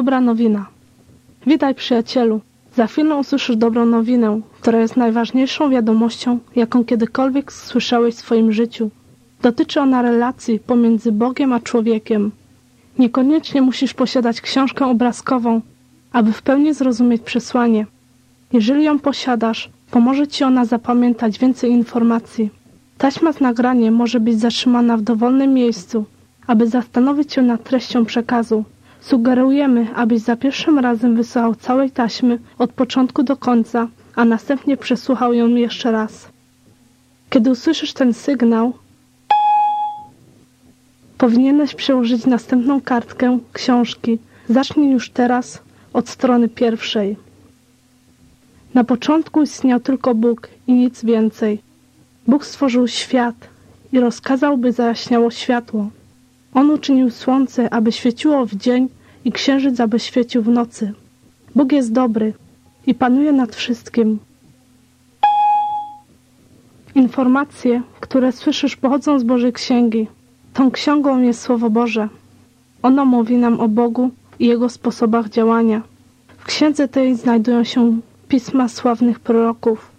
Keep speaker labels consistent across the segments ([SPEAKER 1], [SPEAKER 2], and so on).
[SPEAKER 1] Dobra nowina. Witaj, przyjacielu. Za chwilę usłyszysz dobrą nowinę, która jest najważniejszą wiadomością, jaką kiedykolwiek słyszałeś w swoim życiu. Dotyczy ona relacji pomiędzy Bogiem a człowiekiem. Niekoniecznie musisz posiadać książkę obrazkową, aby w pełni zrozumieć przesłanie. Jeżeli ją posiadasz, pomoże ci ona zapamiętać więcej informacji. Taśma z nagraniem może być zatrzymana w dowolnym miejscu, aby zastanowić się nad treścią przekazu. Sugerujemy, abyś za pierwszym razem wysłał całej taśmy od początku do końca, a następnie przesłuchał ją jeszcze raz. Kiedy usłyszysz ten sygnał, powinieneś przełożyć następną kartkę książki. Zacznij już teraz od strony pierwszej. Na początku istniał tylko Bóg i nic więcej. Bóg stworzył świat i rozkazał, by zajaśniało światło. On uczynił słońce, aby świeciło w dzień i księżyc, aby świecił w nocy. Bóg jest dobry i panuje nad wszystkim. Informacje, które słyszysz, pochodzą z Bożej Księgi. Tą księgą jest Słowo Boże. Ono mówi nam o Bogu i Jego sposobach działania. W księdze tej znajdują się pisma sławnych proroków.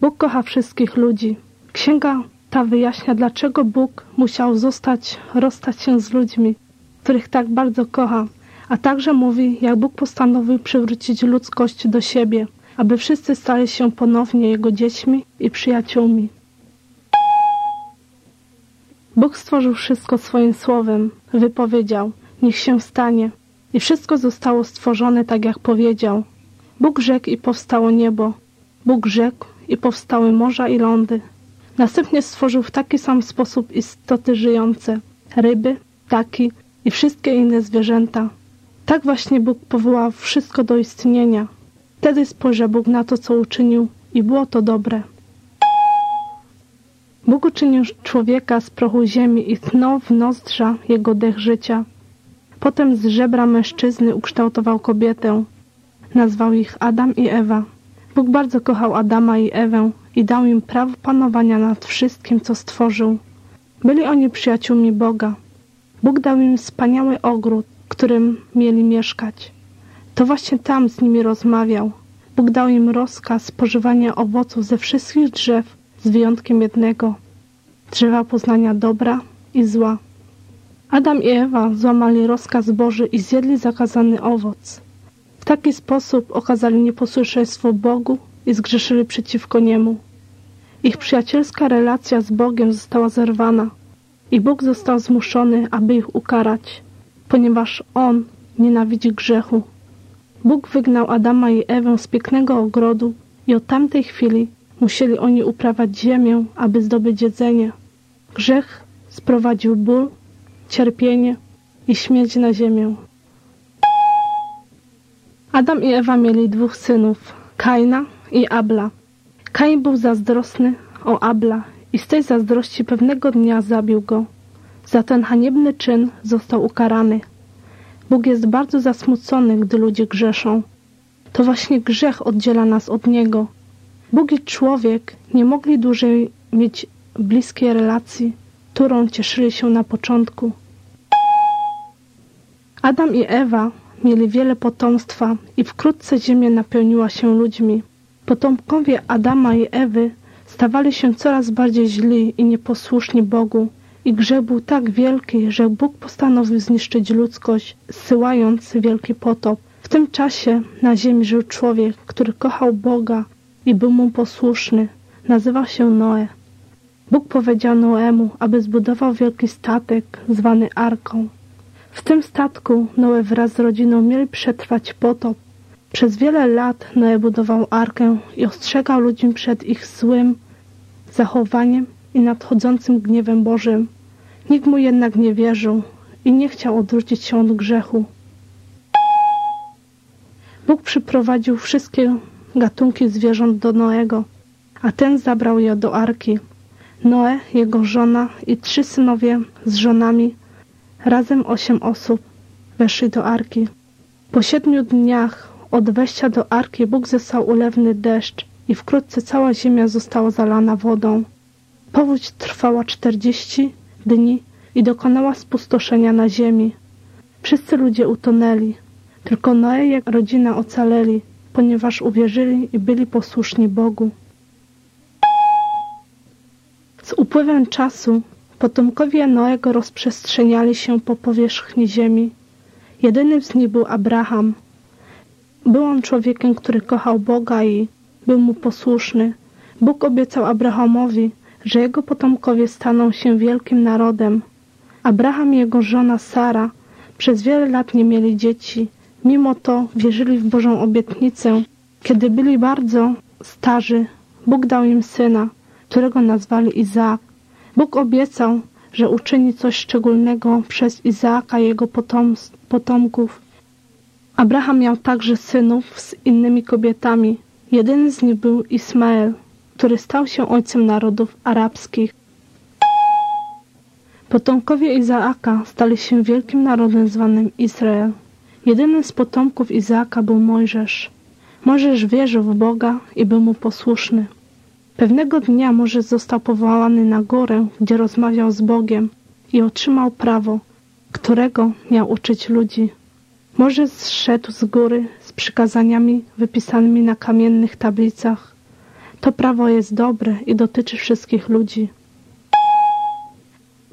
[SPEAKER 1] Bóg kocha wszystkich ludzi. Księga ta wyjaśnia, dlaczego Bóg musiał zostać, rozstać się z ludźmi, których tak bardzo kocha, a także mówi, jak Bóg postanowił przywrócić ludzkość do siebie, aby wszyscy stali się ponownie Jego dziećmi i przyjaciółmi. Bóg stworzył wszystko swoim słowem, wypowiedział, niech się stanie, i wszystko zostało stworzone tak, jak powiedział. Bóg rzekł i powstało niebo, Bóg rzekł i powstały morza i lądy. Następnie stworzył w taki sam sposób istoty żyjące, ryby, ptaki i wszystkie inne zwierzęta. Tak właśnie Bóg powołał wszystko do istnienia. Wtedy spojrzał Bóg na to, co uczynił i było to dobre. Bóg uczynił człowieka z prochu ziemi i tnął w nozdrza jego dech życia. Potem z żebra mężczyzny ukształtował kobietę. Nazwał ich Adam i Ewa. Bóg bardzo kochał Adama i Ewę i dał im prawo panowania nad wszystkim, co stworzył. Byli oni przyjaciółmi Boga. Bóg dał im wspaniały ogród, w którym mieli mieszkać. To właśnie tam z nimi rozmawiał. Bóg dał im rozkaz spożywania owoców ze wszystkich drzew, z wyjątkiem jednego drzewa poznania dobra i zła. Adam i Ewa złamali rozkaz Boży i zjedli zakazany owoc. W taki sposób okazali nieposłuszeństwo Bogu i zgrzeszyli przeciwko Niemu. Ich przyjacielska relacja z Bogiem została zerwana i Bóg został zmuszony, aby ich ukarać, ponieważ On nienawidzi grzechu. Bóg wygnał Adama i Ewę z pięknego ogrodu i od tamtej chwili musieli oni uprawiać ziemię, aby zdobyć jedzenie. Grzech sprowadził ból, cierpienie i śmierć na ziemię. Adam i Ewa mieli dwóch synów, Kaina i Abla. Kain był zazdrosny o Abla i z tej zazdrości pewnego dnia zabił go. Za ten haniebny czyn został ukarany. Bóg jest bardzo zasmucony, gdy ludzie grzeszą. To właśnie grzech oddziela nas od Niego. Bóg i człowiek nie mogli dłużej mieć bliskiej relacji, którą cieszyli się na początku. Adam i Ewa mieli wiele potomstwa i wkrótce ziemia napełniła się ludźmi. Potomkowie Adama i Ewy stawali się coraz bardziej źli i nieposłuszni Bogu i grzech był tak wielki, że Bóg postanowił zniszczyć ludzkość, zsyłając wielki potop. W tym czasie na ziemi żył człowiek, który kochał Boga i był mu posłuszny. Nazywał się Noe. Bóg powiedział Noemu, aby zbudował wielki statek zwany Arką. W tym statku Noe wraz z rodziną mieli przetrwać potop, przez wiele lat Noe budował arkę i ostrzegał ludzi przed ich złym zachowaniem i nadchodzącym gniewem Bożym. Nikt mu jednak nie wierzył i nie chciał odwrócić się od grzechu. Bóg przyprowadził wszystkie gatunki zwierząt do Noego, a ten zabrał je do arki. Noe, jego żona i trzy synowie z żonami, razem osiem osób, weszli do arki. Po siedmiu dniach od wejścia do arki Bóg zesłał ulewny deszcz i wkrótce cała ziemia została zalana wodą. Powódź trwała czterdzieści dni i dokonała spustoszenia na ziemi. Wszyscy ludzie utonęli, tylko Noe jak rodzina ocaleli, ponieważ uwierzyli i byli posłuszni Bogu. Z upływem czasu potomkowie Noego rozprzestrzeniali się po powierzchni ziemi. Jedynym z nich był Abraham – był on człowiekiem, który kochał Boga i był mu posłuszny. Bóg obiecał Abrahamowi, że jego potomkowie staną się wielkim narodem. Abraham i jego żona Sara przez wiele lat nie mieli dzieci. Mimo to wierzyli w Bożą obietnicę. Kiedy byli bardzo starzy, Bóg dał im syna, którego nazwali Izaak. Bóg obiecał, że uczyni coś szczególnego przez Izaaka i jego potomstw, potomków. Abraham miał także synów z innymi kobietami. Jeden z nich był Ismael, który stał się ojcem narodów arabskich. Potomkowie Izaaka stali się wielkim narodem zwanym Izrael. Jedynym z potomków Izaaka był Mojżesz. Mojżesz wierzył w Boga i był mu posłuszny. Pewnego dnia Mojżesz został powołany na górę, gdzie rozmawiał z Bogiem i otrzymał prawo, którego miał uczyć ludzi. Może zszedł z góry z przykazaniami wypisanymi na kamiennych tablicach. To prawo jest dobre i dotyczy wszystkich ludzi.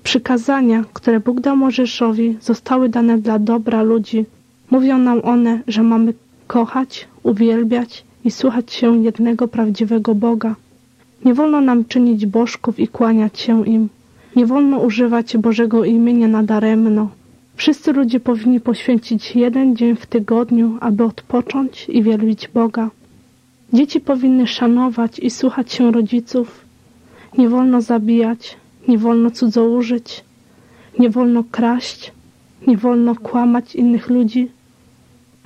[SPEAKER 1] Przykazania, które Bóg dał zostały dane dla dobra ludzi. Mówią nam one, że mamy kochać, uwielbiać i słuchać się jednego prawdziwego Boga. Nie wolno nam czynić bożków i kłaniać się im. Nie wolno używać Bożego imienia nadaremno. Wszyscy ludzie powinni poświęcić jeden dzień w tygodniu, aby odpocząć i wielbić Boga. Dzieci powinny szanować i słuchać się rodziców. Nie wolno zabijać, nie wolno cudzołożyć, nie wolno kraść, nie wolno kłamać innych ludzi,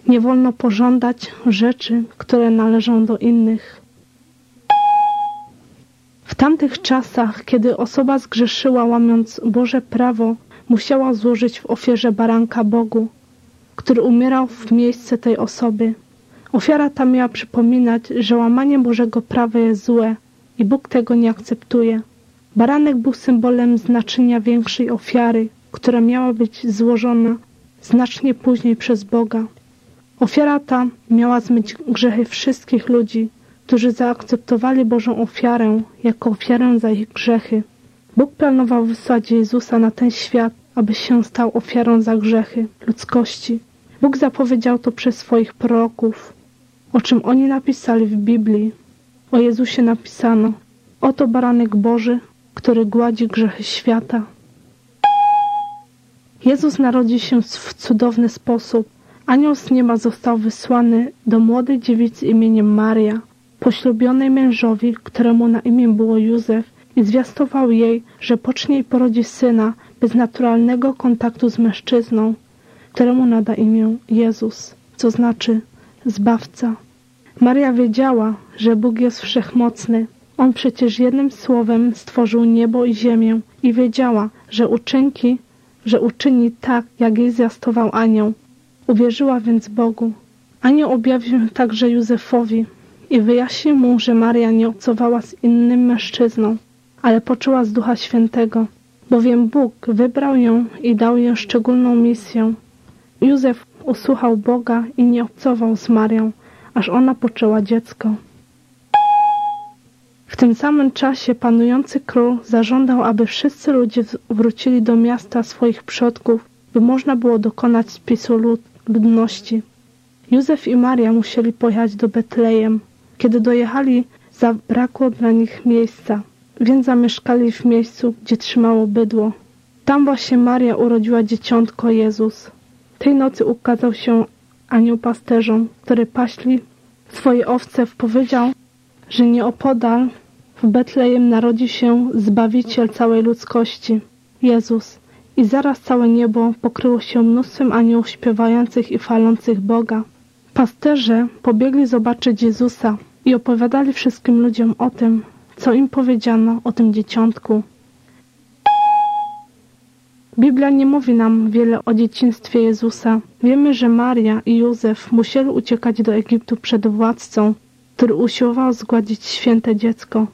[SPEAKER 1] nie wolno pożądać rzeczy, które należą do innych. W tamtych czasach, kiedy osoba zgrzeszyła łamiąc Boże prawo, musiała złożyć w ofierze baranka Bogu, który umierał w miejsce tej osoby. Ofiara ta miała przypominać, że łamanie Bożego prawa jest złe i Bóg tego nie akceptuje. Baranek był symbolem znaczenia większej ofiary, która miała być złożona znacznie później przez Boga. Ofiara ta miała zmyć grzechy wszystkich ludzi, którzy zaakceptowali Bożą ofiarę jako ofiarę za ich grzechy. Bóg planował wysłać Jezusa na ten świat, aby się stał ofiarą za grzechy ludzkości. Bóg zapowiedział to przez swoich proroków, o czym oni napisali w Biblii. O Jezusie napisano: Oto baranek Boży, który gładzi grzechy świata. Jezus narodzi się w cudowny sposób. Anioł z nieba został wysłany do młodej dziewicy imieniem Maria, poślubionej mężowi, któremu na imię było Józef, i zwiastował jej, że pocznie i porodzi syna, bez naturalnego kontaktu z mężczyzną, któremu nada imię Jezus, co znaczy Zbawca. Maria wiedziała, że Bóg jest wszechmocny. On przecież jednym słowem stworzył niebo i ziemię i wiedziała, że uczynki, że uczyni tak, jak jej zjastował anioł. Uwierzyła więc Bogu. Anioł objawił także Józefowi i wyjaśnił mu, że Maria nie obcowała z innym mężczyzną, ale poczuła z Ducha Świętego, bowiem Bóg wybrał ją i dał jej szczególną misję. Józef usłuchał Boga i nie obcował z Marią, aż ona poczęła dziecko. W tym samym czasie panujący król zażądał, aby wszyscy ludzie wrócili do miasta swoich przodków, by można było dokonać spisu ludności. Józef i Maria musieli pojechać do Betlejem. Kiedy dojechali, zabrakło dla nich miejsca więc zamieszkali w miejscu, gdzie trzymało bydło. Tam właśnie Maria urodziła dzieciątko Jezus. Tej nocy ukazał się anioł pasterzom, który paśli swoje owce, powiedział, że nieopodal w Betlejem narodzi się Zbawiciel całej ludzkości, Jezus. I zaraz całe niebo pokryło się mnóstwem aniołów śpiewających i falących Boga. Pasterze pobiegli zobaczyć Jezusa i opowiadali wszystkim ludziom o tym, co im powiedziano o tym dzieciątku. Biblia nie mówi nam wiele o dzieciństwie Jezusa. Wiemy, że Maria i Józef musieli uciekać do Egiptu przed władcą, który usiłował zgładzić święte dziecko.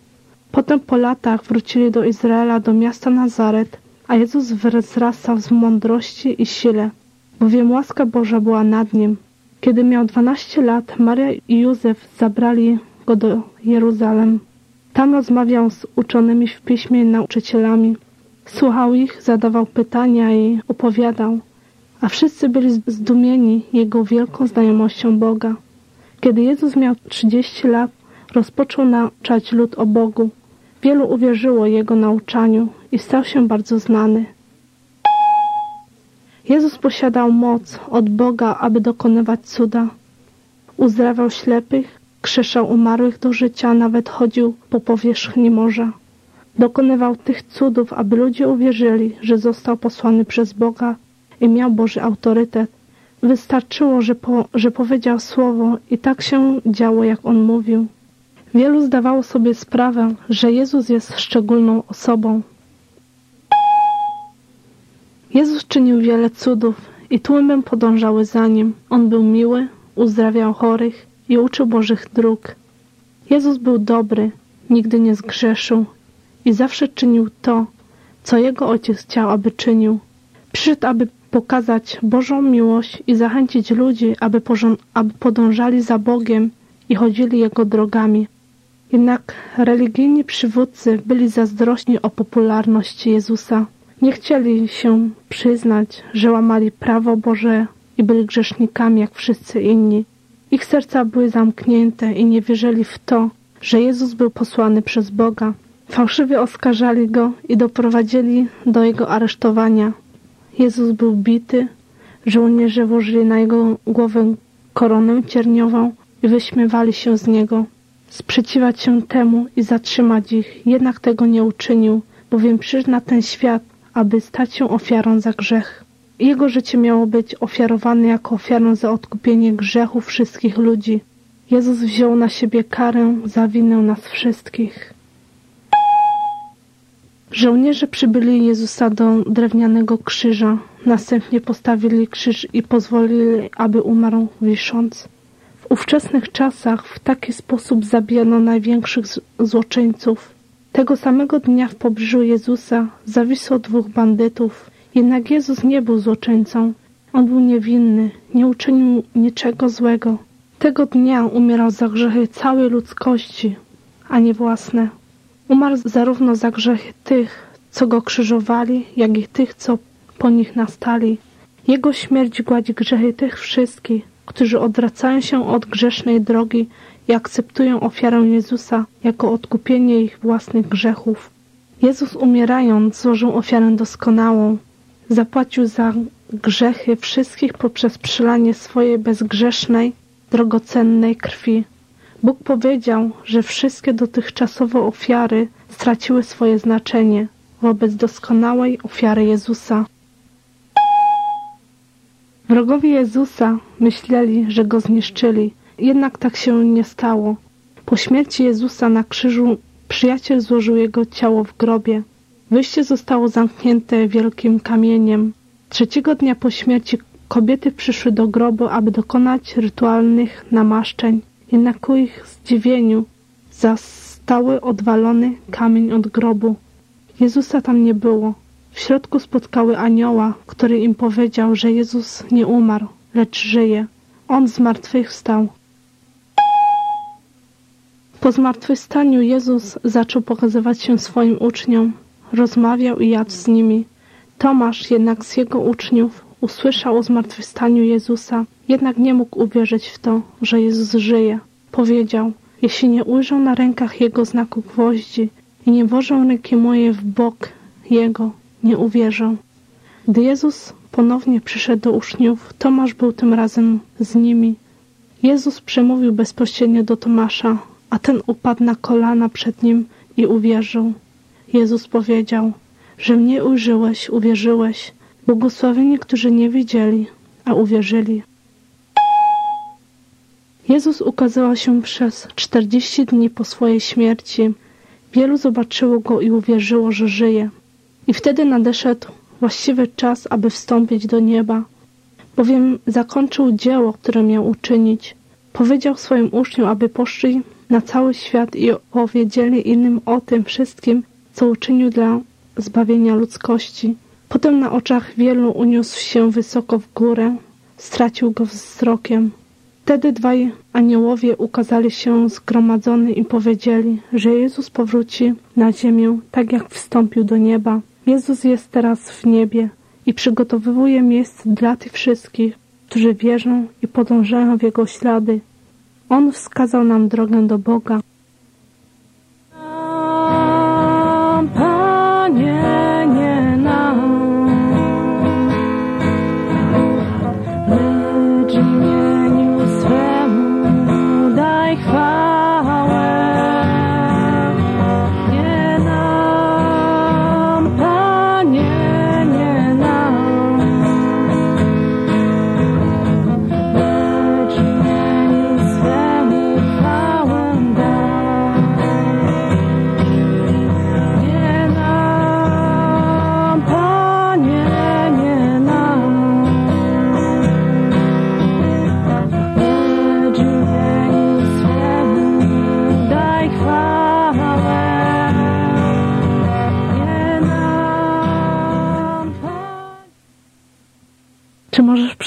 [SPEAKER 1] Potem po latach wrócili do Izraela, do miasta Nazaret, a Jezus wzrastał z mądrości i sile, bowiem łaska Boża była nad nim. Kiedy miał 12 lat, Maria i Józef zabrali go do Jeruzalem. Tam rozmawiał z uczonymi w piśmie nauczycielami. Słuchał ich, zadawał pytania i opowiadał, a wszyscy byli zdumieni jego wielką znajomością Boga. Kiedy Jezus miał 30 lat, rozpoczął nauczać lud o Bogu. Wielu uwierzyło jego nauczaniu i stał się bardzo znany. Jezus posiadał moc od Boga, aby dokonywać cuda. Uzdrawiał ślepych, Krzeszał umarłych do życia, nawet chodził po powierzchni morza. Dokonywał tych cudów, aby ludzie uwierzyli, że został posłany przez Boga i miał Boży autorytet. Wystarczyło, że, po, że powiedział słowo i tak się działo, jak on mówił. Wielu zdawało sobie sprawę, że Jezus jest szczególną osobą. Jezus czynił wiele cudów i tłumem podążały za nim. On był miły, uzdrawiał chorych, i uczył Bożych dróg. Jezus był dobry, nigdy nie zgrzeszył i zawsze czynił to, co Jego Ojciec chciał, aby czynił. Przyszedł, aby pokazać Bożą miłość i zachęcić ludzi, aby, aby podążali za Bogiem i chodzili Jego drogami. Jednak religijni przywódcy byli zazdrośni o popularność Jezusa. Nie chcieli się przyznać, że łamali prawo Boże i byli grzesznikami jak wszyscy inni. Ich serca były zamknięte i nie wierzyli w to, że Jezus był posłany przez Boga. Fałszywie oskarżali go i doprowadzili do jego aresztowania. Jezus był bity, żołnierze włożyli na jego głowę koronę cierniową i wyśmiewali się z niego. Sprzeciwać się temu i zatrzymać ich, jednak tego nie uczynił, bowiem przyszedł na ten świat, aby stać się ofiarą za grzech. Jego życie miało być ofiarowane jako ofiarą za odkupienie grzechu wszystkich ludzi. Jezus wziął na siebie karę za winę nas wszystkich. Żołnierze przybyli Jezusa do drewnianego krzyża. Następnie postawili krzyż i pozwolili, aby umarł wisząc. W ówczesnych czasach w taki sposób zabijano największych złoczyńców. Tego samego dnia w pobliżu Jezusa zawisło dwóch bandytów – jednak Jezus nie był złoczyńcą. On był niewinny, nie uczynił niczego złego. Tego dnia umierał za grzechy całej ludzkości, a nie własne. Umarł zarówno za grzechy tych, co go krzyżowali, jak i tych, co po nich nastali. Jego śmierć gładzi grzechy tych wszystkich, którzy odwracają się od grzesznej drogi i akceptują ofiarę Jezusa jako odkupienie ich własnych grzechów. Jezus umierając złożył ofiarę doskonałą, zapłacił za grzechy wszystkich poprzez przylanie swojej bezgrzesznej, drogocennej krwi. Bóg powiedział, że wszystkie dotychczasowe ofiary straciły swoje znaczenie wobec doskonałej ofiary Jezusa. Wrogowie Jezusa myśleli, że go zniszczyli, jednak tak się nie stało. Po śmierci Jezusa na krzyżu przyjaciel złożył jego ciało w grobie, Wyjście zostało zamknięte wielkim kamieniem. Trzeciego dnia po śmierci kobiety przyszły do grobu, aby dokonać rytualnych namaszczeń. Jednak ku ich zdziwieniu zastały odwalony kamień od grobu. Jezusa tam nie było. W środku spotkały anioła, który im powiedział, że Jezus nie umarł, lecz żyje. On zmartwychwstał. Po zmartwychwstaniu Jezus zaczął pokazywać się swoim uczniom. Rozmawiał i jadł z nimi. Tomasz jednak z jego uczniów usłyszał o zmartwychwstaniu Jezusa, jednak nie mógł uwierzyć w to, że Jezus żyje. Powiedział, jeśli nie ujrzą na rękach Jego znaku gwoździ i nie włożą ręki moje w bok Jego, nie uwierzą. Gdy Jezus ponownie przyszedł do uczniów, Tomasz był tym razem z nimi. Jezus przemówił bezpośrednio do Tomasza, a ten upadł na kolana przed nim i uwierzył. Jezus powiedział, że mnie ujrzyłeś, uwierzyłeś. Błogosławieni, którzy nie widzieli, a uwierzyli. Jezus ukazała się przez 40 dni po swojej śmierci. Wielu zobaczyło go i uwierzyło, że żyje. I wtedy nadeszedł właściwy czas, aby wstąpić do nieba, bowiem zakończył dzieło, które miał uczynić. Powiedział swoim uczniom, aby poszli na cały świat i opowiedzieli innym o tym wszystkim, co uczynił dla zbawienia ludzkości. Potem na oczach wielu uniósł się wysoko w górę, stracił go wzrokiem. Wtedy dwaj aniołowie ukazali się zgromadzony i powiedzieli, że Jezus powróci na ziemię, tak jak wstąpił do nieba. Jezus jest teraz w niebie i przygotowuje miejsce dla tych wszystkich, którzy wierzą i podążają w Jego ślady. On wskazał nam drogę do Boga.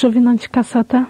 [SPEAKER 1] przewinąć kasetę